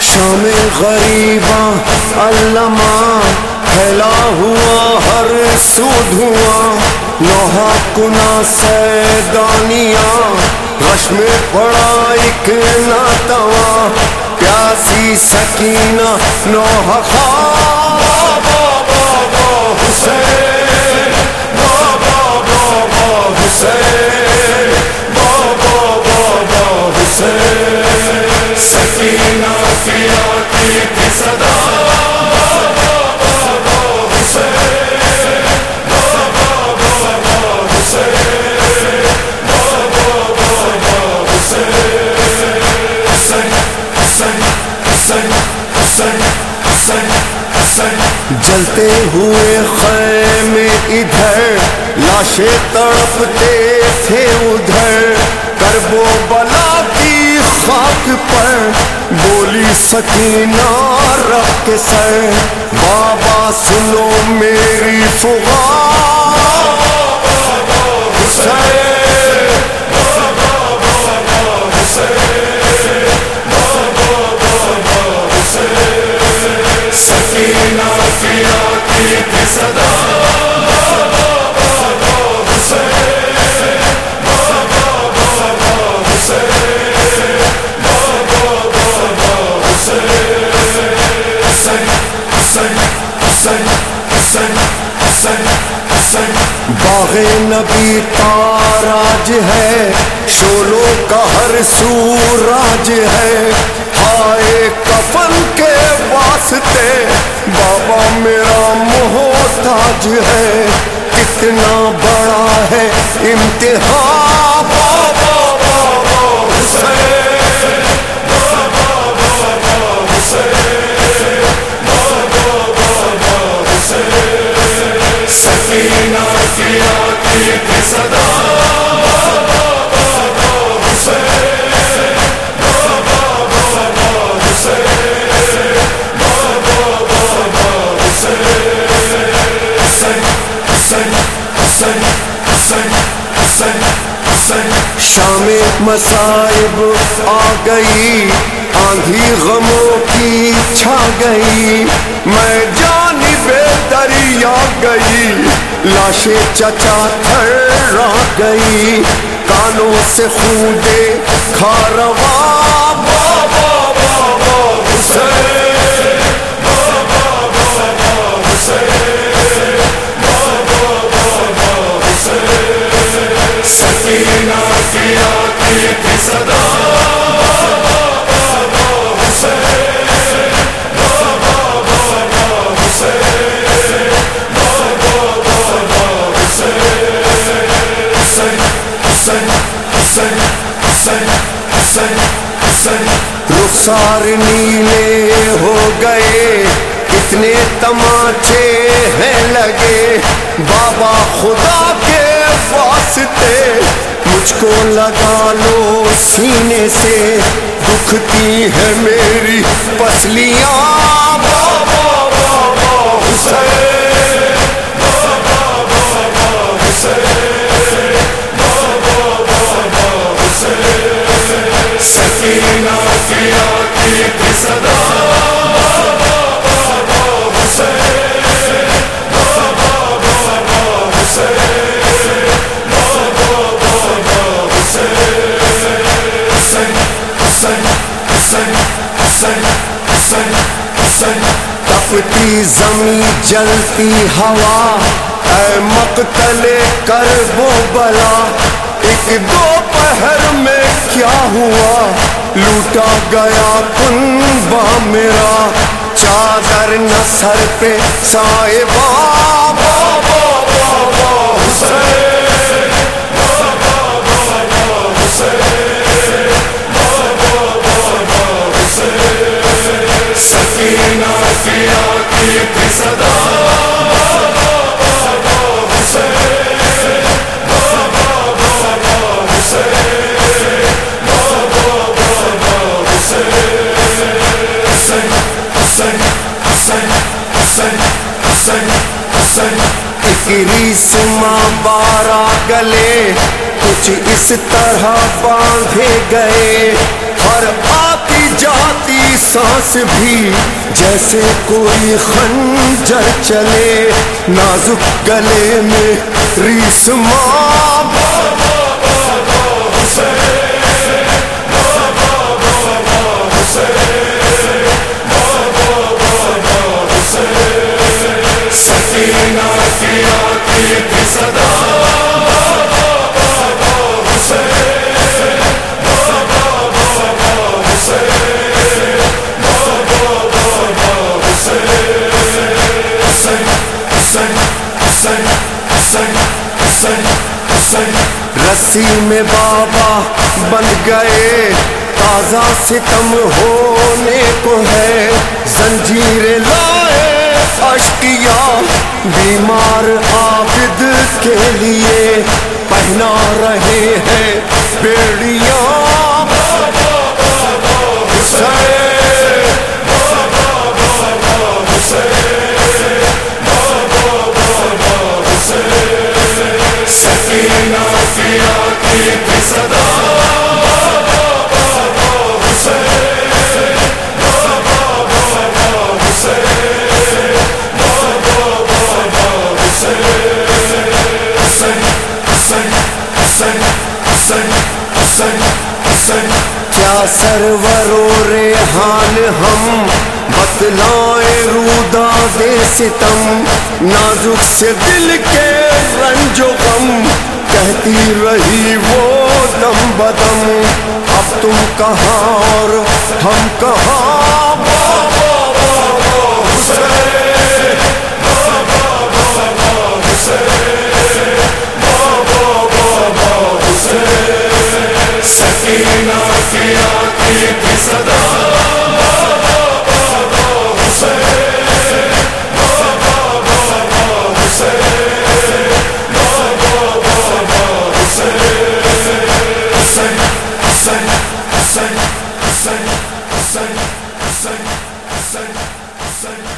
شام غریباں علامہ پھیلا ہوا، ہر سو دھواں لوہا کنا سیدانیاں رش میں پڑا ایک ناتواں۔ پیاسی سکینہ نوحہ خواب حسین بابا بابا حسین بابا بابا حسین سکینہ کی صدا جلتے ہوئے خیمے ادھر، لاشیں تڑپتے تھے ادھر۔ کربو بلا کی خاک پر بولی سکینہ رکھ کے سر۔ بابا سنو میری فغان۔ حسین باغ نبی تاراج ہے۔ شولوں کا ہر سوراج ہے۔ ہائے کفن کے واسطے بابا میرا محتاج ہے۔ کتنا بڑا ہے امتحان شام مصائب آ گئی، آندھی غموں کی چھا گئی۔ میں جانی بے دریا گئی، لاشیں چچا تھر آ گئی۔ کانوں سے خودے کھاروا بابا رخسار نیلے ہو گئے کتنے تماچے ہیں لگے۔ بابا خدا کے واسطے مجھ کو لگا لو سینے سے دکھتی ہے میری پسلیاں۔ بابا بابا حسین۔ تپتی زمین جلتی ہوا اے مقتل کر وہ بلا ایک دو پہر میں کیا ہوا لوٹا گیا کنبا میرا چادر نہ سر پہ سائے بابا ایک بارہ گلے، کچھ اس طرح باندھے گئے۔ ہر آتی جاتی سانس بھی، جیسے کوئی خنجر چلے۔ نازک گلے میں ریسما رسی میں بابا بن گئے تازہ ستم ہونے کو ہے۔ زنجیر لائے اشکیا بیمار عابد کے لیے پہنا رہے ہیں بیڑیاں۔ کیا سرورو ریحان ہم؟ بتلائے رودا دے ستم، نازک سے دل کے رنج و غم۔ کہتی رہی وہ دم بدم۔ اب تم کہاں اور ہم کہاں؟ حسن حسن حسن حسن